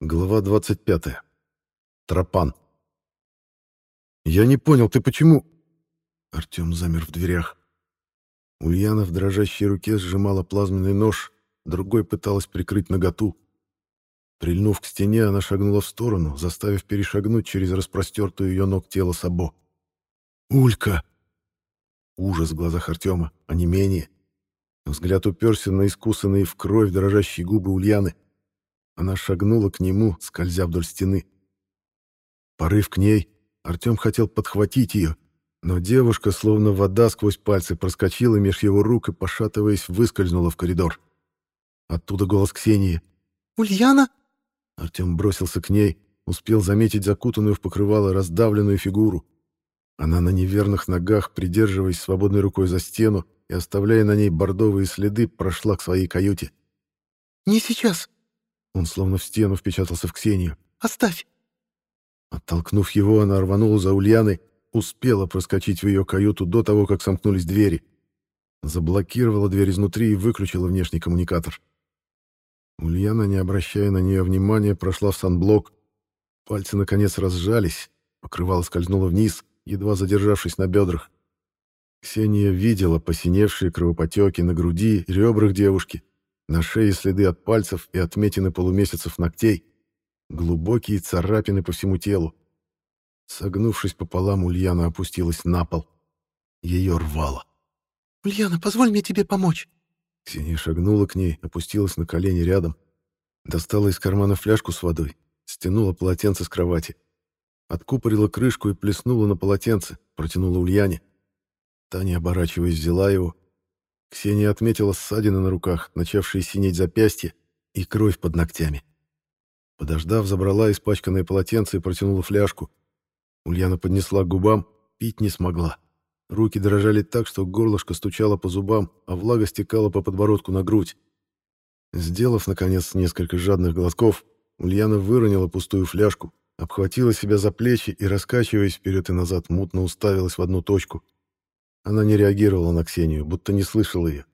Глава 25. Тропан. «Я не понял, ты почему...» Артем замер в дверях. Ульяна в дрожащей руке сжимала плазменный нож, другой пыталась прикрыть наготу. Прильнув к стене, она шагнула в сторону, заставив перешагнуть через распростертую ее ног тело Сабо. «Улька!» Ужас в глазах Артема, а не менее. Взгляд уперся на искусанные в кровь дрожащие губы Ульяны. Она шагнула к нему, скользя вдоль стены. Порыв к ней, Артем хотел подхватить ее, но девушка, словно вода сквозь пальцы, проскочила меж его рук и, пошатываясь, выскользнула в коридор. Оттуда голос Ксении. «Ульяна?» Артем бросился к ней, успел заметить закутанную в покрывало раздавленную фигуру. Она на неверных ногах, придерживаясь свободной рукой за стену и оставляя на ней бордовые следы, прошла к своей каюте. «Не сейчас!» Он словно в стену впечатался в Ксению. «Оставь!» Оттолкнув его, она рванула за Ульяной, успела проскочить в ее каюту до того, как сомкнулись двери. Заблокировала дверь изнутри и выключила внешний коммуникатор. Ульяна, не обращая на нее внимания, прошла в санблок. Пальцы, наконец, разжались, покрывало скользнуло вниз, едва задержавшись на бедрах. Ксения видела посиневшие кровопотеки на груди и ребрах девушки, на шее следы от пальцев и отметины полумесяцев ногтей. Глубокие царапины по всему телу. Согнувшись пополам, Ульяна опустилась на пол. Ее рвало. «Ульяна, позволь мне тебе помочь». Ксения шагнула к ней, опустилась на колени рядом. Достала из кармана фляжку с водой, стянула полотенце с кровати. Откупорила крышку и плеснула на полотенце, протянула Ульяне. Таня, оборачиваясь, взяла его, Ксения отметила ссадины на руках, начавшие синеть запястья, и кровь под ногтями. Подождав, забрала испачканное полотенце и протянула фляжку. Ульяна поднесла к губам, пить не смогла. Руки дрожали так, что горлышко стучало по зубам, а влага стекала по подбородку на грудь. Сделав, наконец, несколько жадных глотков, Ульяна выронила пустую фляжку, обхватила себя за плечи и, раскачиваясь вперед и назад, мутно уставилась в одну точку — она не реагировала на Ксению, будто не слышала ее.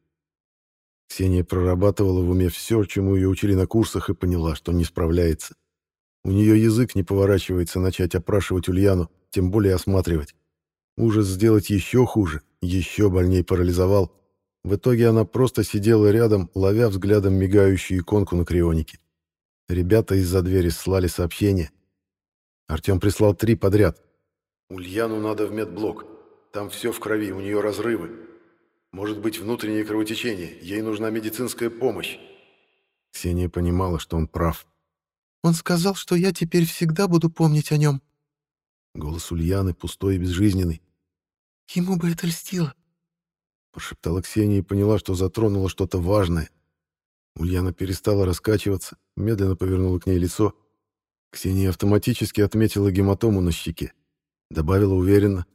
Ксения прорабатывала в уме все, чему ее учили на курсах, и поняла, что не справляется. У нее язык не поворачивается начать опрашивать Ульяну, тем более осматривать. Ужас сделать еще хуже, еще больней парализовал. В итоге она просто сидела рядом, ловя взглядом мигающую иконку на крионике. Ребята из-за двери слали сообщение. Артем прислал три подряд. «Ульяну надо в медблок. Там все в крови, у нее разрывы. Может быть, внутреннее кровотечение. Ей нужна медицинская помощь. Ксения понимала, что он прав. «Он сказал, что я теперь всегда буду помнить о нем». Голос Ульяны пустой и безжизненный. «Ему бы это льстило». Прошептала Ксения и поняла, что затронула что-то важное. Ульяна перестала раскачиваться, медленно повернула к ней лицо. Ксения автоматически отметила гематому на щеке. Добавила уверенно.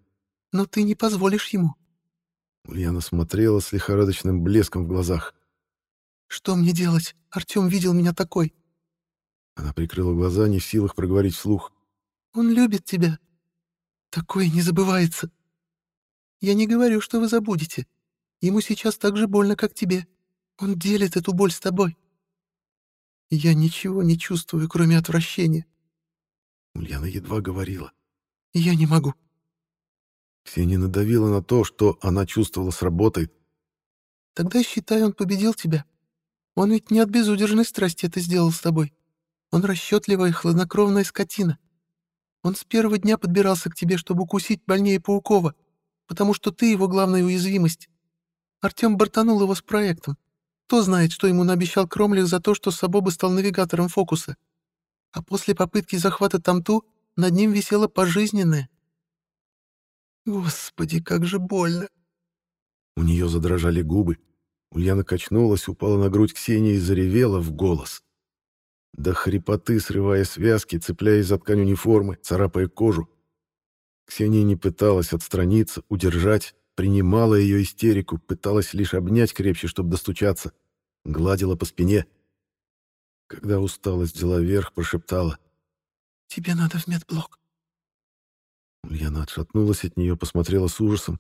Но ты не позволишь ему. Ульяна смотрела с лихорадочным блеском в глазах. Что мне делать? Артем видел меня такой. Она прикрыла глаза, не в силах проговорить вслух. Он любит тебя. Такое не забывается. Я не говорю, что вы забудете. Ему сейчас так же больно, как тебе. Он делит эту боль с тобой. Я ничего не чувствую, кроме отвращения. Ульяна едва говорила. Я не могу. Ксения надавила на то, что она чувствовала сработает. «Тогда, считай, он победил тебя. Он ведь не от безудержной страсти это сделал с тобой. Он расчетливая и хладнокровная скотина. Он с первого дня подбирался к тебе, чтобы укусить больнее Паукова, потому что ты его главная уязвимость. Артем бортанул его с проектом. Кто знает, что ему наобещал Кромлих за то, что Сабоба стал навигатором фокуса. А после попытки захвата Тамту над ним висела пожизненное. Господи, как же больно. У нее задрожали губы. Ульяна качнулась, упала на грудь Ксении и заревела в голос. До хрипоты, срывая связки, цепляясь за ткань униформы, царапая кожу. Ксения не пыталась отстраниться, удержать, принимала ее истерику, пыталась лишь обнять крепче, чтобы достучаться. Гладила по спине. Когда усталость взяла верх, прошептала. «Тебе надо в медблок». Ульяна отшатнулась от нее, посмотрела с ужасом.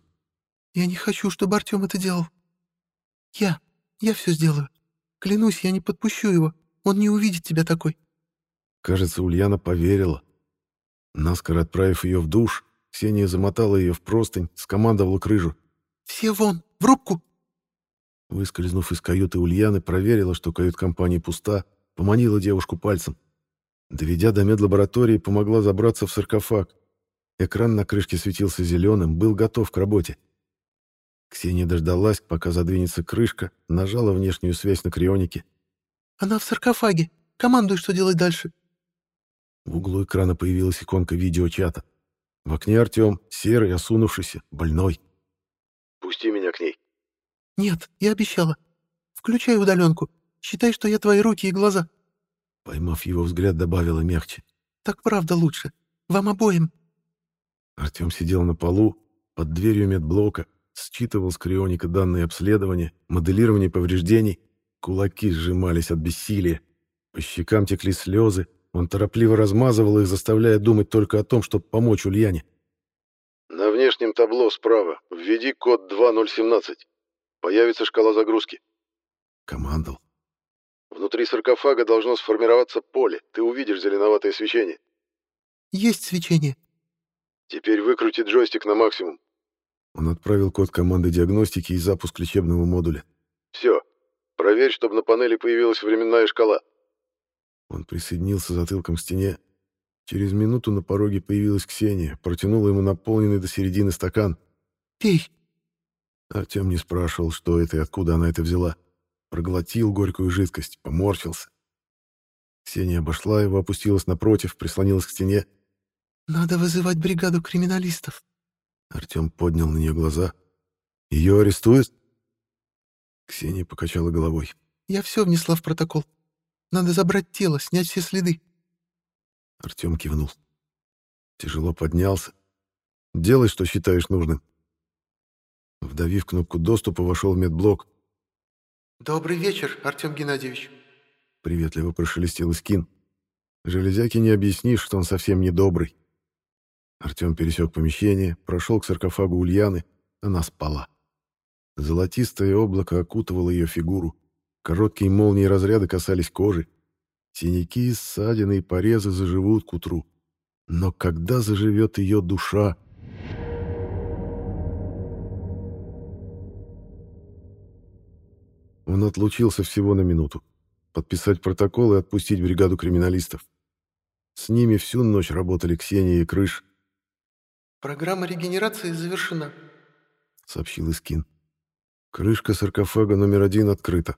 «Я не хочу, чтобы Артем это делал. Я, я все сделаю. Клянусь, я не подпущу его. Он не увидит тебя такой». Кажется, Ульяна поверила. Наскоро отправив ее в душ, Ксения замотала ее в простынь, скомандовала крыжу. «Все вон, в рубку!» Выскользнув из каюты Ульяны, проверила, что кают-компания пуста, поманила девушку пальцем. Доведя до медлаборатории, помогла забраться в саркофаг. Экран на крышке светился зеленым, был готов к работе. Ксения дождалась, пока задвинется крышка, нажала внешнюю связь на крионике. «Она в саркофаге. Командуй, что делать дальше». В углу экрана появилась иконка видеочата. В окне Артем, серый, осунувшийся, больной. «Пусти меня к ней». «Нет, я обещала. Включай удаленку. Считай, что я твои руки и глаза». Поймав его взгляд, добавила мягче. «Так правда лучше. Вам обоим». Артем сидел на полу, под дверью медблока, считывал с крионика данные обследования, моделирования повреждений. Кулаки сжимались от бессилия. По щекам текли слезы. Он торопливо размазывал их, заставляя думать только о том, чтобы помочь Ульяне. «На внешнем табло справа введи код 2017. Появится шкала загрузки». Командовал. «Внутри саркофага должно сформироваться поле. Ты увидишь зеленоватое свечение». «Есть свечение». «Теперь выкрути джойстик на максимум». Он отправил код команды диагностики и запуск лечебного модуля. «Все. Проверь, чтобы на панели появилась временная шкала». Он присоединился затылком к стене. Через минуту на пороге появилась Ксения, протянула ему наполненный до середины стакан. «Пей». Артем не спрашивал, что это и откуда она это взяла. Проглотил горькую жидкость, поморщился. Ксения обошла его, опустилась напротив, прислонилась к стене. «Надо вызывать бригаду криминалистов». Артем поднял на нее глаза. «Ее арестуют?» Ксения покачала головой. «Я все внесла в протокол. Надо забрать тело, снять все следы». Артем кивнул. Тяжело поднялся. «Делай, что считаешь нужным». Вдавив кнопку доступа, вошел в медблок. «Добрый вечер, Артем Геннадьевич», — приветливо прошелестел Искин. Железяке не объяснишь, что он совсем не добрый. Артем пересек помещение, прошел к саркофагу Ульяны, она спала. Золотистое облако окутывало ее фигуру. Короткие молнии разряда касались кожи. Синяки, ссадины и порезы заживут к утру. Но когда заживет ее душа? Он отлучился всего на минуту. Подписать протокол и отпустить бригаду криминалистов. С ними всю ночь работали Ксения и Крыш. «Программа регенерации завершена», — сообщил Искин. Крышка саркофага номер один открыта.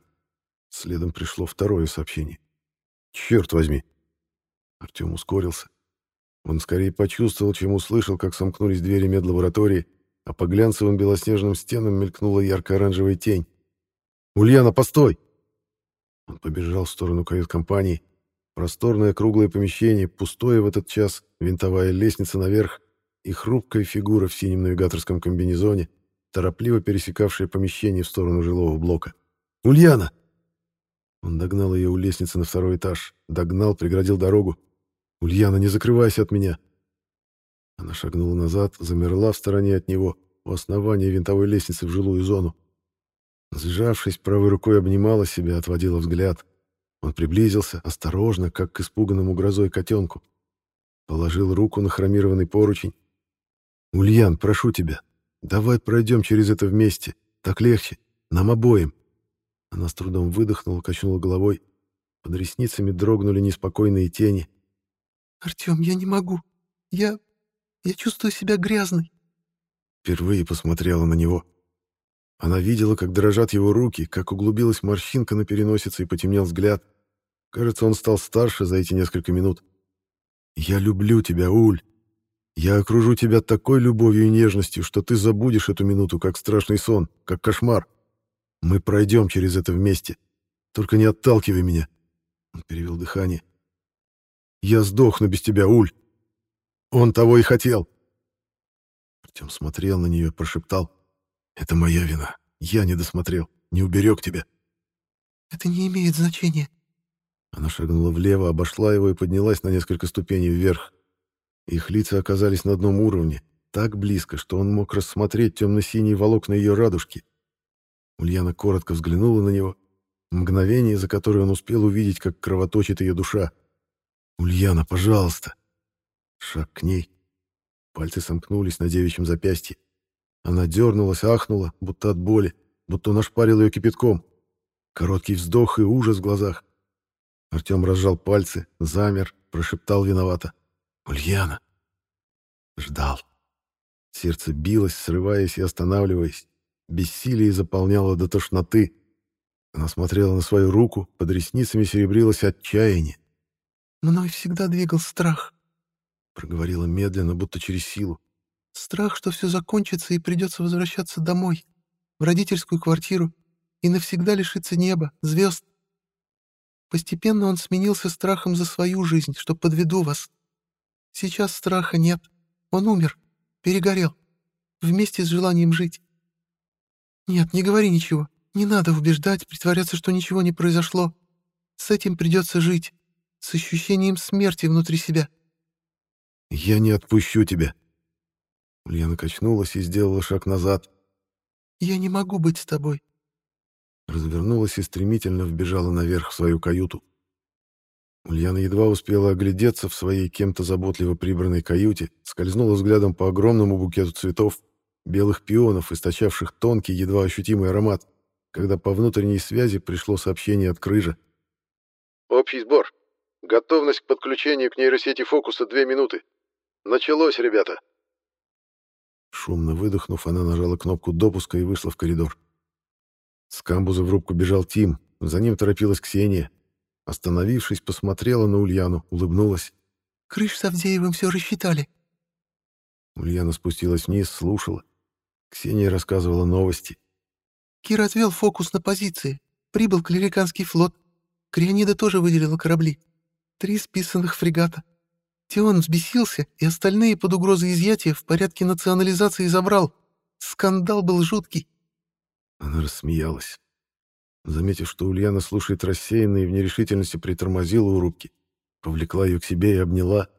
Следом пришло второе сообщение. «Черт возьми!» Артем ускорился. Он скорее почувствовал, чем услышал, как сомкнулись двери медлаборатории, а по глянцевым белоснежным стенам мелькнула ярко-оранжевая тень. «Ульяна, постой!» Он побежал в сторону кают-компании. Просторное круглое помещение, пустое в этот час, винтовая лестница наверх и хрупкая фигура в синем навигаторском комбинезоне, торопливо пересекавшая помещение в сторону жилого блока. «Ульяна!» Он догнал ее у лестницы на второй этаж. Догнал, преградил дорогу. «Ульяна, не закрывайся от меня!» Она шагнула назад, замерла в стороне от него, у основания винтовой лестницы в жилую зону. Сжавшись, правой рукой обнимала себя, отводила взгляд. Он приблизился, осторожно, как к испуганному грозой котенку. Положил руку на хромированный поручень. «Ульян, прошу тебя, давай пройдем через это вместе. Так легче. Нам обоим». Она с трудом выдохнула, качнула головой. Под ресницами дрогнули неспокойные тени. «Артем, я не могу. Я... я чувствую себя грязной». Впервые посмотрела на него. Она видела, как дрожат его руки, как углубилась морщинка на переносице и потемнел взгляд. Кажется, он стал старше за эти несколько минут. «Я люблю тебя, Уль. Я окружу тебя такой любовью и нежностью, что ты забудешь эту минуту, как страшный сон, как кошмар. Мы пройдем через это вместе. Только не отталкивай меня». Он перевел дыхание. «Я сдохну без тебя, Уль. Он того и хотел». Артем смотрел на нее, прошептал. Это моя вина. Я не досмотрел, не уберег тебя. Это не имеет значения. Она шагнула влево, обошла его и поднялась на несколько ступеней вверх. Их лица оказались на одном уровне, так близко, что он мог рассмотреть темно-синие волокна ее радужки. Ульяна коротко взглянула на него. Мгновение, за которое он успел увидеть, как кровоточит ее душа. «Ульяна, пожалуйста!» Шаг к ней. Пальцы сомкнулись на девичьем запястье. Она дернулась, ахнула, будто от боли, будто он ошпарил ее кипятком. Короткий вздох и ужас в глазах. Артем разжал пальцы, замер, прошептал виновато. «Ульяна!» Ждал. Сердце билось, срываясь и останавливаясь. Бессилие заполняло до тошноты. Она смотрела на свою руку, под ресницами серебрилось отчаяние. «Мной всегда двигал страх», — проговорила медленно, будто через силу. «Страх, что все закончится и придется возвращаться домой, в родительскую квартиру, и навсегда лишиться неба, звезд. Постепенно он сменился страхом за свою жизнь, что подведу вас. Сейчас страха нет. Он умер, перегорел, вместе с желанием жить. Нет, не говори ничего. Не надо убеждать, притворяться, что ничего не произошло. С этим придется жить, с ощущением смерти внутри себя. «Я не отпущу тебя». Ульяна качнулась и сделала шаг назад. «Я не могу быть с тобой развернулась и стремительно вбежала наверх в свою каюту. Ульяна едва успела оглядеться в своей кем-то заботливо прибранной каюте, скользнула взглядом по огромному букету цветов, белых пионов, источавших тонкий, едва ощутимый аромат, когда по внутренней связи пришло сообщение от крыжа. «Общий сбор. Готовность к подключению к нейросети фокуса две минуты. Началось, ребята!» Шумно выдохнув, она нажала кнопку допуска и вышла в коридор. С камбуза в рубку бежал Тим, за ним торопилась Ксения. Остановившись, посмотрела на Ульяну, улыбнулась. «Крыш с Авдеевым все рассчитали». Ульяна спустилась вниз, слушала. Ксения рассказывала новости. «Кир отвел фокус на позиции. Прибыл клериканский флот. Крионида тоже выделила корабли. Три списанных фрегата. Теон взбесился, и остальные под угрозой изъятия в порядке национализации забрал. Скандал был жуткий. Она рассмеялась. Заметив, что Ульяна слушает рассеянно и в нерешительности притормозила у рубки, повлекла ее к себе и обняла.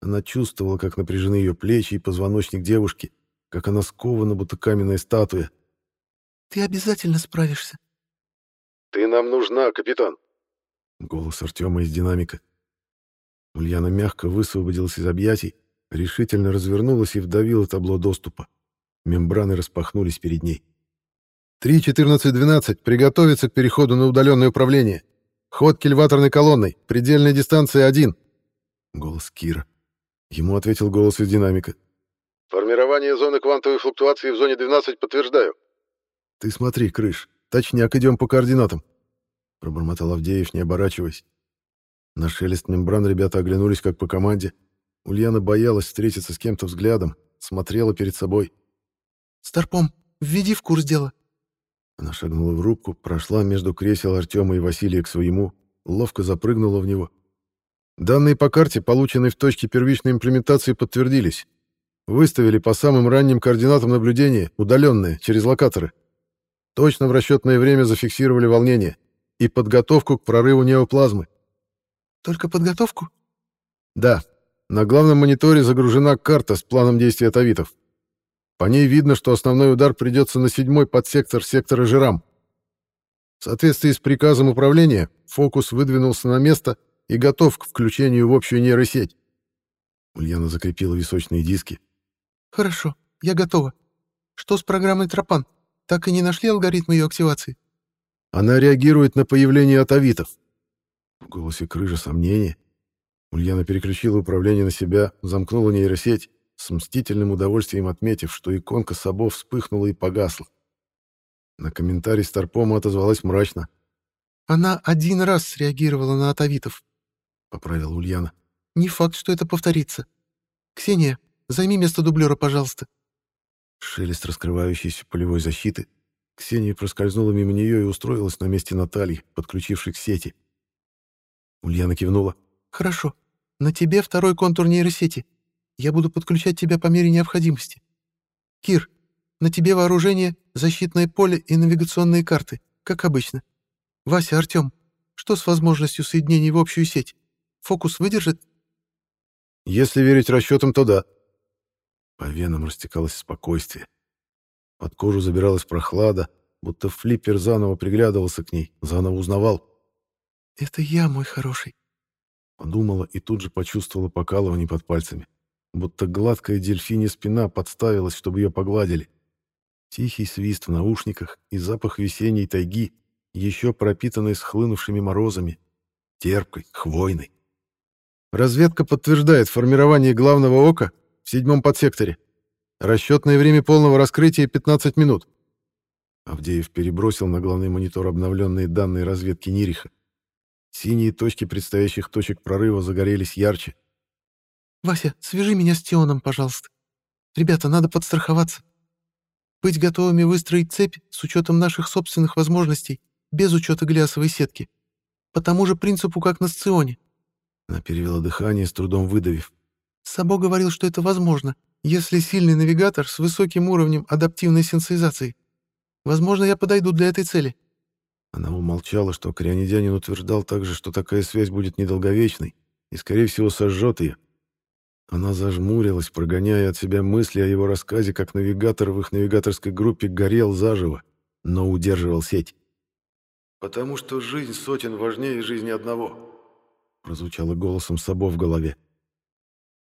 Она чувствовала, как напряжены ее плечи и позвоночник девушки, как она скована, будто каменная статуя. «Ты обязательно справишься». «Ты нам нужна, капитан!» Голос Артема из динамика. Ульяна мягко высвободилась из объятий, решительно развернулась и вдавила табло доступа. Мембраны распахнулись перед ней. 3.14.12. Приготовиться к переходу на удаленное управление. Ход кильваторной колонной. Предельная дистанция 1. Голос Кира. Ему ответил голос из динамика. Формирование зоны квантовой флуктуации в зоне 12 подтверждаю. Ты смотри, крыш. Точняк идем по координатам. Пробормотал Авдеев, не оборачиваясь. На шелест мембран ребята оглянулись как по команде. Ульяна боялась встретиться с кем-то взглядом, смотрела перед собой. «Старпом, введи в курс дела», она шагнула в рубку, прошла между кресел Артема и Василия к своему, ловко запрыгнула в него. Данные по карте, полученные в точке первичной имплементации, подтвердились. Выставили по самым ранним координатам наблюдения, удаленные, через локаторы. Точно в расчетное время зафиксировали волнение и подготовку к прорыву неоплазмы. Только подготовку? Да. На главном мониторе загружена карта с планом действия тавитов. По ней видно, что основной удар придется на седьмой подсектор сектора Жирам. В соответствии с приказом управления, фокус выдвинулся на место и готов к включению в общую нейросеть. Ульяна закрепила височные диски. «Хорошо, я готова. Что с программой Тропан? Так и не нашли алгоритм ее активации?» «Она реагирует на появление атовитов». В голосе крыжа сомнения. Ульяна переключила управление на себя, замкнула нейросеть с мстительным удовольствием отметив, что иконка Сабо вспыхнула и погасла. На комментарий Старпома отозвалась мрачно. «Она один раз среагировала на атовитов», — поправила Ульяна. «Не факт, что это повторится. Ксения, займи место дублера, пожалуйста». Шелест раскрывающейся полевой защиты. Ксения проскользнула мимо нее и устроилась на месте Натальи, подключившей к сети. Ульяна кивнула. «Хорошо. На тебе второй контур нейросети. Я буду подключать тебя по мере необходимости. Кир, на тебе вооружение, защитное поле и навигационные карты, как обычно. Вася, Артем, что с возможностью соединений в общую сеть? Фокус выдержит? Если верить расчетам, то да. По венам растекалось спокойствие. Под кожу забиралась прохлада, будто флиппер заново приглядывался к ней, заново узнавал. «Это я, мой хороший», Подумала и тут же почувствовала покалывание под пальцами. Будто гладкая дельфинья спина подставилась, чтобы ее погладили. Тихий свист в наушниках и запах весенней тайги, еще пропитанный схлынувшими морозами, терпкой, хвойной. Разведка подтверждает формирование главного ока в седьмом подсекторе. Расчетное время полного раскрытия 15 минут. Авдеев перебросил на главный монитор обновленные данные разведки Нириха. Синие точки предстоящих точек прорыва загорелись ярче. «Вася, свяжи меня с Тионом, пожалуйста. Ребята, надо подстраховаться. Быть готовыми выстроить цепь с учетом наших собственных возможностей, без учета глясовой сетки. По тому же принципу, как на Сционе». Она перевела дыхание, с трудом выдавив. Сабо говорил, что это возможно, если сильный навигатор с высоким уровнем адаптивной сенсоризации. Возможно, я подойду для этой цели. Она умолчала, что крионидянин утверждал также, что такая связь будет недолговечной и, скорее всего, сожжет ее. Она зажмурилась, прогоняя от себя мысли о его рассказе, как навигатор в их навигаторской группе горел заживо, но удерживал сеть. «Потому что жизнь сотен важнее жизни одного», — прозвучало голосом Сабо в голове.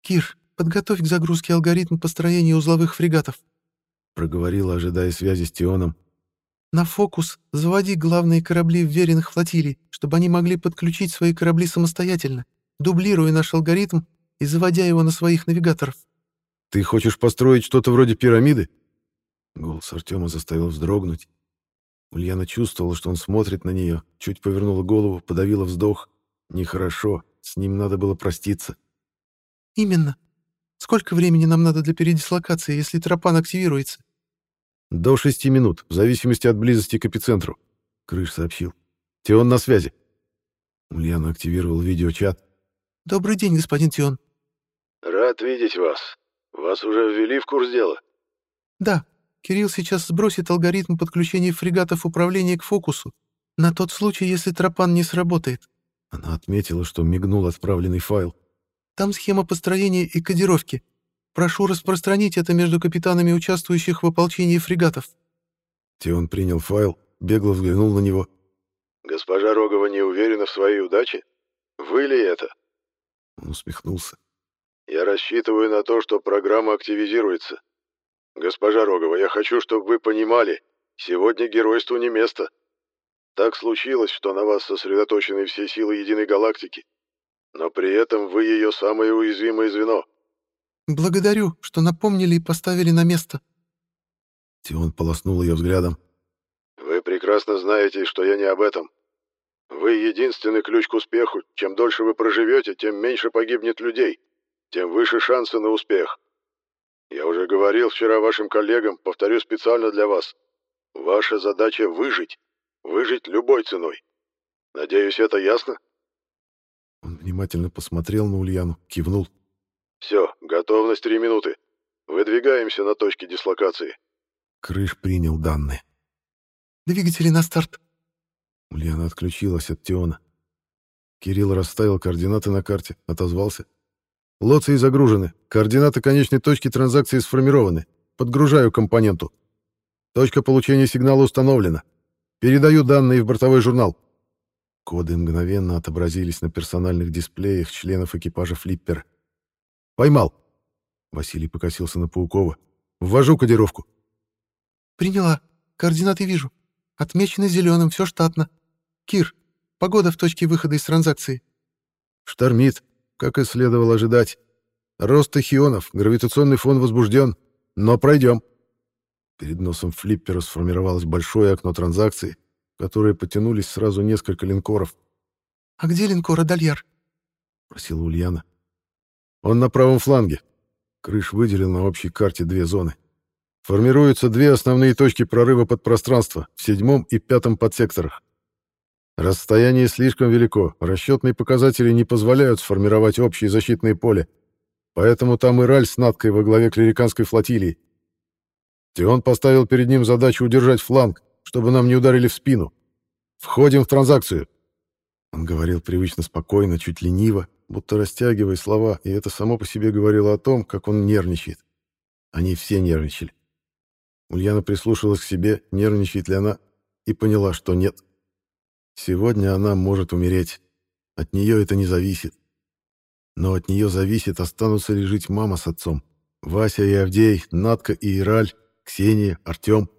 «Кир, подготовь к загрузке алгоритм построения узловых фрегатов», — проговорила, ожидая связи с Тионом, на фокус заводи главные корабли вверенных флотилий, чтобы они могли подключить свои корабли самостоятельно, дублируя наш алгоритм и заводя его на своих навигаторов. «Ты хочешь построить что-то вроде пирамиды?» Голос Артема заставил вздрогнуть. Ульяна чувствовала, что он смотрит на нее, чуть повернула голову, подавила вздох. Нехорошо, с ним надо было проститься. «Именно. Сколько времени нам надо для передислокации, если тропан активируется?» «До шести минут, в зависимости от близости к эпицентру», — Крыш сообщил. «Тион на связи». Ульяна активировал видеочат. «Добрый день, господин Тион». «Рад видеть вас. Вас уже ввели в курс дела?» «Да. Кирилл сейчас сбросит алгоритм подключения фрегатов управления к фокусу, на тот случай, если тропан не сработает». Она отметила, что мигнул отправленный файл. «Там схема построения и кодировки. Прошу распространить это между капитанами участвующих в ополчении фрегатов». Теон принял файл, бегло взглянул на него. «Госпожа Рогова не уверена в своей удаче? Вы ли это?» Он усмехнулся. «Я рассчитываю на то, что программа активизируется. Госпожа Рогова, я хочу, чтобы вы понимали, сегодня геройству не место. Так случилось, что на вас сосредоточены все силы единой галактики. Но при этом вы ее самое уязвимое звено. «Благодарю, что напомнили и поставили на место». Тион полоснул ее взглядом. «Вы прекрасно знаете, что я не об этом. Вы единственный ключ к успеху. Чем дольше вы проживете, тем меньше погибнет людей, тем выше шансы на успех. Я уже говорил вчера вашим коллегам, повторю специально для вас. Ваша задача — выжить. Выжить любой ценой. Надеюсь, это ясно?» Он внимательно посмотрел на Ульяну, кивнул. Все, готовность три минуты. Выдвигаемся на точке дислокации. Крыш принял данные. Двигатели на старт. Ульяна отключилась от Теона. Кирилл расставил координаты на карте, отозвался. Лоции загружены. Координаты конечной точки транзакции сформированы. Подгружаю компоненту. Точка получения сигнала установлена. Передаю данные в бортовой журнал. Коды мгновенно отобразились на персональных дисплеях членов экипажа флиппера. Поймал. Василий покосился на Паукова. Ввожу кодировку. Приняла. Координаты вижу. Отмечены зеленым, все штатно. Кир, погода в точке выхода из транзакции. Штормит, как и следовало ожидать. Рост тахионов, гравитационный фон возбужден. Но пройдем. Перед носом флиппера сформировалось большое окно транзакции, в которое потянулись сразу несколько линкоров. «А где линкор Адальяр?» — просила Ульяна. Он на правом фланге. Крыш выделил на общей карте две зоны. Формируются две основные точки прорыва подпространства в седьмом и пятом подсекторах. Расстояние слишком велико, расчетные показатели не позволяют сформировать общее защитное поле, поэтому там и Раль с Надкой во главе клериканской флотилии. Тион поставил перед ним задачу удержать фланг, чтобы нам не ударили в спину. Входим в транзакцию. Он говорил привычно спокойно, чуть лениво, будто растягивая слова, и это само по себе говорило о том, как он нервничает. Они все нервничали. Ульяна прислушалась к себе, нервничает ли она, и поняла, что нет. Сегодня она может умереть. От нее это не зависит. Но от нее зависит, останутся ли жить мама с отцом. Вася и Авдей, Натка и Ираль, Ксения, Артем.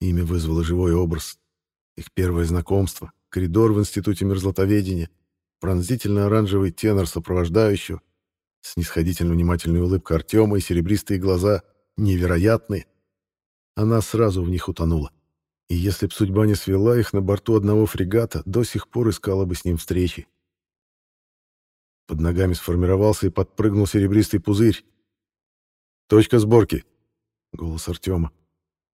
Имя вызвало живой образ. Их первое знакомство, коридор в Институте мерзлотоведения, пронзительно-оранжевый тенор сопровождающего, снисходительно внимательная улыбка Артема и серебристые глаза, невероятные. Она сразу в них утонула. И если б судьба не свела их на борту одного фрегата, до сих пор искала бы с ним встречи. Под ногами сформировался и подпрыгнул серебристый пузырь. «Точка сборки!» — голос Артема.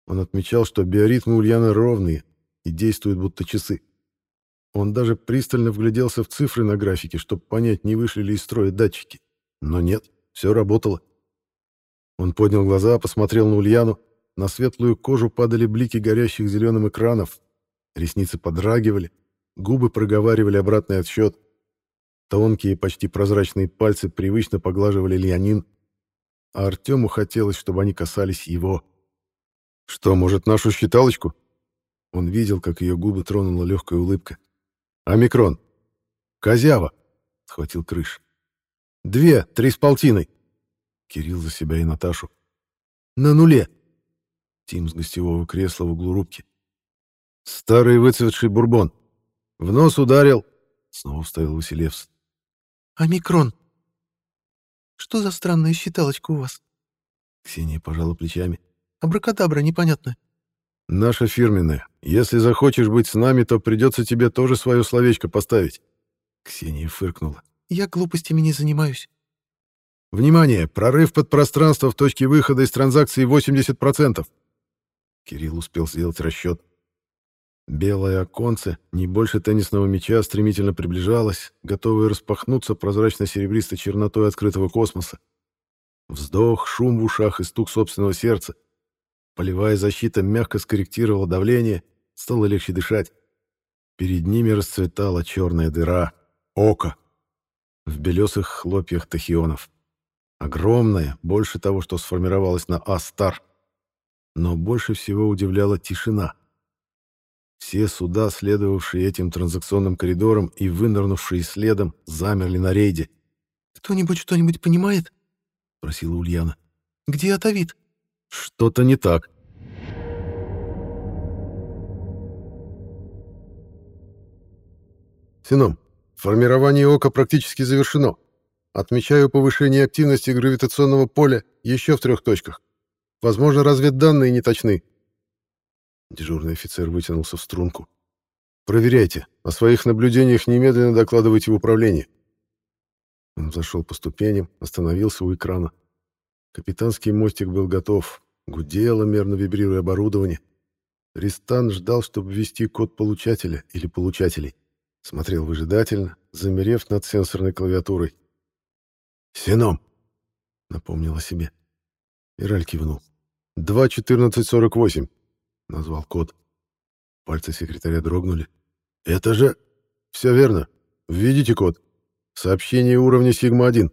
Он отмечал, что биоритмы Ульяны ровные и действуют будто часы. Он даже пристально вгляделся в цифры на графике, чтобы понять, не вышли ли из строя датчики. Но нет, все работало. Он поднял глаза, посмотрел на Ульяну. На светлую кожу падали блики горящих зеленым экранов. Ресницы подрагивали, губы проговаривали обратный отсчет. Тонкие, почти прозрачные пальцы привычно поглаживали Леонин, а Артему хотелось, чтобы они касались его. «Что, может, нашу считалочку?» Он видел, как ее губы тронула легкая улыбка. «Омикрон! Козява!» — схватил крыш. «Две, три с полтиной!» Кирилл за себя и Наташу. «На нуле!» Тим с гостевого кресла в углу рубки. «Старый выцветший бурбон. В нос ударил!» Снова вставил Василевс. «Омикрон!» «Что за странная считалочка у вас?» Ксения пожала плечами. «Абракадабра непонятно». «Наша фирменная. Если захочешь быть с нами, то придется тебе тоже свое словечко поставить». Ксения фыркнула. «Я глупостями не занимаюсь». «Внимание! Прорыв подпространства в точке выхода из транзакции 80%!» Кирилл успел сделать расчет. Белое оконце, не больше теннисного мяча, стремительно приближалось, готовое распахнуться прозрачно-серебристой чернотой открытого космоса. Вздох, шум в ушах и стук собственного сердца. Полевая защита мягко скорректировала давление, стало легче дышать. Перед ними расцветала черная дыра. Око. В белесых хлопьях тахионов. Огромная, больше того, что сформировалось на Астар. Но больше всего удивляла тишина. Все суда, следовавшие этим транзакционным коридором и вынырнувшие следом, замерли на рейде. «Кто-нибудь что-нибудь понимает?» — просила Ульяна. «Где Атавит?» «Что-то не так». «Сином, формирование ока практически завершено. Отмечаю повышение активности гравитационного поля еще в трех точках. Возможно, разведданные не точны». Дежурный офицер вытянулся в струнку. «Проверяйте. О своих наблюдениях немедленно докладывайте в управление». Он зашел по ступеням, остановился у экрана. Капитанский мостик был готов. Гудело, мерно вибрируя оборудование. Ристан ждал, чтобы ввести код получателя или получателей. Смотрел выжидательно, замерев над сенсорной клавиатурой. «Сином!» — напомнил о себе. Ираль кивнул. «2.14.48», — назвал код. Пальцы секретаря дрогнули. «Это же...» «Все верно. Введите код. Сообщение уровня Сигма-1.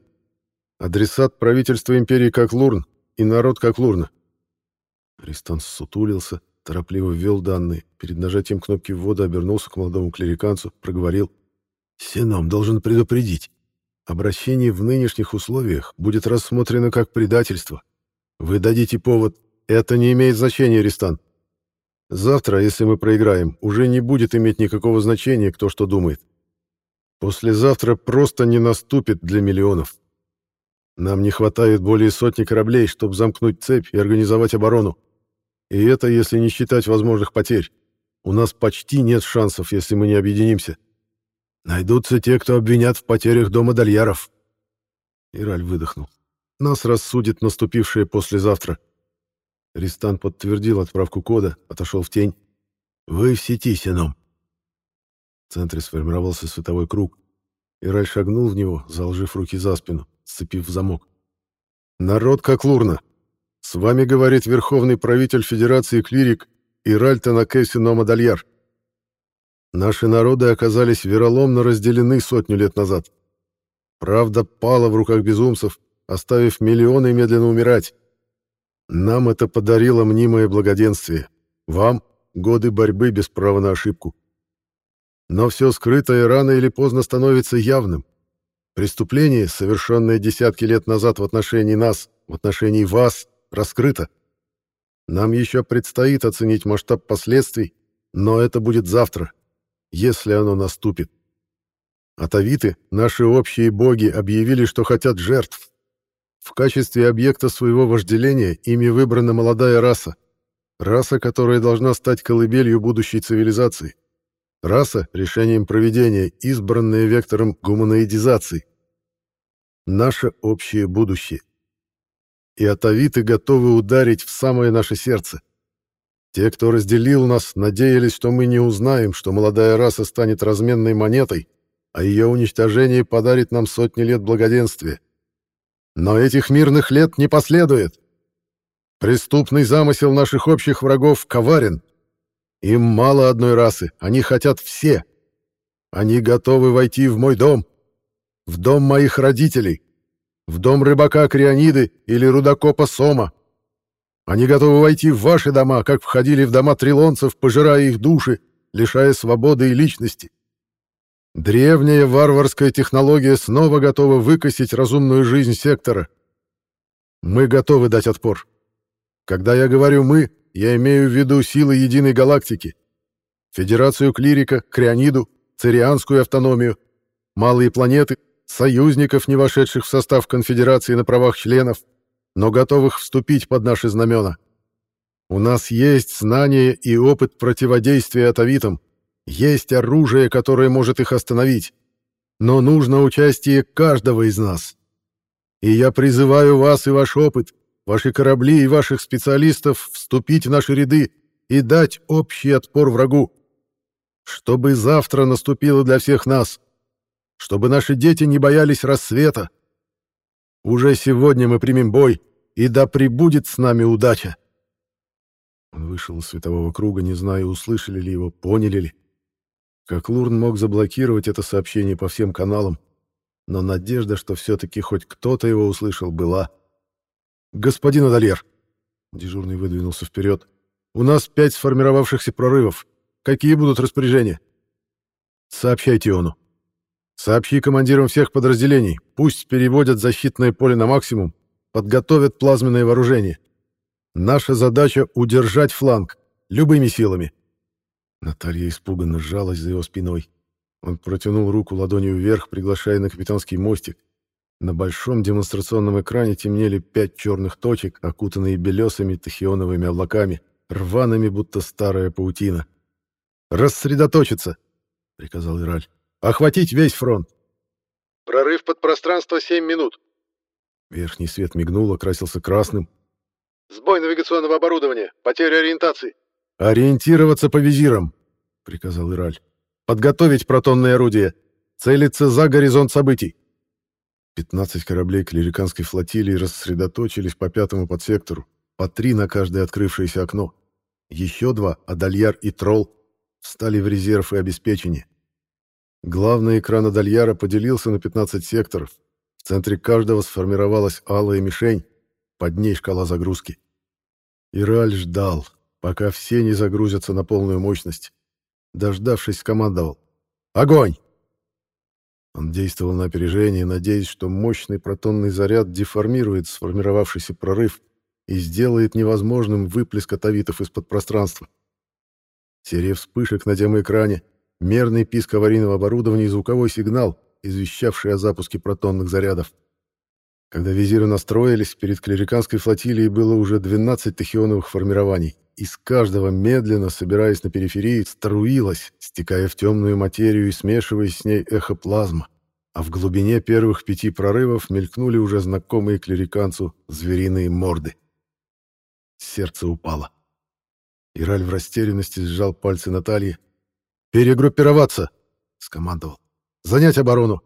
Адресат правительства империи как Лурн и народ как Лурна». Аристан сутулился, торопливо ввел данные. Перед нажатием кнопки ввода обернулся к молодому клириканцу, проговорил. «Сином должен предупредить. Обращение в нынешних условиях будет рассмотрено как предательство. Вы дадите повод. Это не имеет значения, Аристан. Завтра, если мы проиграем, уже не будет иметь никакого значения, кто что думает. Послезавтра просто не наступит для миллионов. Нам не хватает более сотни кораблей, чтобы замкнуть цепь и организовать оборону. И это если не считать возможных потерь. У нас почти нет шансов, если мы не объединимся. Найдутся те, кто обвинят в потерях дома Дальяров. Ираль выдохнул. Нас рассудит наступившее послезавтра. Ристан подтвердил отправку кода, отошел в тень. «Вы в сети, Сином». В центре сформировался световой круг. Ираль шагнул в него, заложив руки за спину, сцепив в замок. «Народ как лурна. С вами говорит верховный правитель Федерации клирик Ираль Танакеси Номадальяр. Наши народы оказались вероломно разделены сотню лет назад. Правда пала в руках безумцев, оставив миллионы медленно умирать. Нам это подарило мнимое благоденствие. Вам — годы борьбы без права на ошибку. Но все скрытое рано или поздно становится явным. Преступление, совершенное десятки лет назад в отношении нас, в отношении вас, раскрыто. Нам еще предстоит оценить масштаб последствий, но это будет завтра, если оно наступит. Атавиты, наши общие боги, объявили, что хотят жертв. В качестве объекта своего вожделения ими выбрана молодая раса. Раса, которая должна стать колыбелью будущей цивилизации. Раса, решением проведения, избранная вектором гуманоидизации. Наше общее будущее. И атавиты готовы ударить в самое наше сердце. Те, кто разделил нас, надеялись, что мы не узнаем, что молодая раса станет разменной монетой, а ее уничтожение подарит нам сотни лет благоденствия. Но этих мирных лет не последует. Преступный замысел наших общих врагов коварен. Им мало одной расы, они хотят все. Они готовы войти в мой дом, в дом моих родителей, в дом рыбака Крианиды или рудокопа Сома. Они готовы войти в ваши дома, как входили в дома трилонцев, пожирая их души, лишая свободы и личности. Древняя варварская технология снова готова выкосить разумную жизнь сектора. Мы готовы дать отпор. Когда я говорю «мы», я имею в виду силы единой галактики. Федерацию клирика, Криониду, Цирианскую автономию, малые планеты, союзников, не вошедших в состав конфедерации на правах членов, но готовых вступить под наши знамена. У нас есть знания и опыт противодействия атовитам, есть оружие, которое может их остановить. Но нужно участие каждого из нас. И я призываю вас и ваш опыт, ваши корабли и ваших специалистов вступить в наши ряды и дать общий отпор врагу. Чтобы завтра наступило для всех нас. Чтобы наши дети не боялись рассвета. Уже сегодня мы примем бой, и да пребудет с нами удача. Он вышел из светового круга, не зная, услышали ли его, поняли ли. Как Лурн мог заблокировать это сообщение по всем каналам, но надежда, что все-таки хоть кто-то его услышал, была. «Господин Адальер!» Дежурный выдвинулся вперед. «У нас пять сформировавшихся прорывов. Какие будут распоряжения?» «Сообщайте Иону. Сообщи командирам всех подразделений. Пусть переводят защитное поле на максимум, подготовят плазменное вооружение. Наша задача — удержать фланг. Любыми силами. Наталья испуганно сжалась за его спиной. Он протянул руку ладонью вверх, приглашая на капитанский мостик. На большом демонстрационном экране темнели пять черных точек, окутанные белесыми тахионовыми облаками, рваными, будто старая паутина. «Рассредоточиться!» — приказал Ираль. «Охватить весь фронт!» «Прорыв под пространство семь минут!» Верхний свет мигнул, окрасился красным. «Сбой навигационного оборудования! Потеря ориентации!» «Ориентироваться по визирам», — приказал Ираль. «Подготовить протонные орудия. Целиться за горизонт событий». Пятнадцать кораблей клериканской флотилии рассредоточились по пятому подсектору, по три на каждое открывшееся окно. Еще два, Адальяр и Тролл, встали в резерв и обеспечение. Главный экран Адальяра поделился на 15 секторов. В центре каждого сформировалась алая мишень, под ней шкала загрузки. Ираль ждал, пока все не загрузятся на полную мощность. Дождавшись, скомандовал. «Огонь!» Он действовал на опережение, надеясь, что мощный протонный заряд деформирует сформировавшийся прорыв и сделает невозможным выплеск атовитов из-под пространства. Серия вспышек на демоэкране, мерный писк аварийного оборудования и звуковой сигнал, извещавший о запуске протонных зарядов. Когда визиры настроились, перед клериканской флотилией было уже 12 тахионовых формирований. Из каждого, медленно собираясь на периферии, струилась, стекая в темную материю и смешиваясь с ней эхоплазма. А в глубине первых пяти прорывов мелькнули уже знакомые клериканцу звериные морды. Сердце упало. Ираль в растерянности сжал пальцы Натальи. «Перегруппироваться!» — скомандовал. «Занять оборону!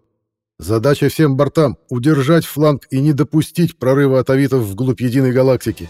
Задача всем бортам — удержать фланг и не допустить прорыва атовитов вглубь единой галактики.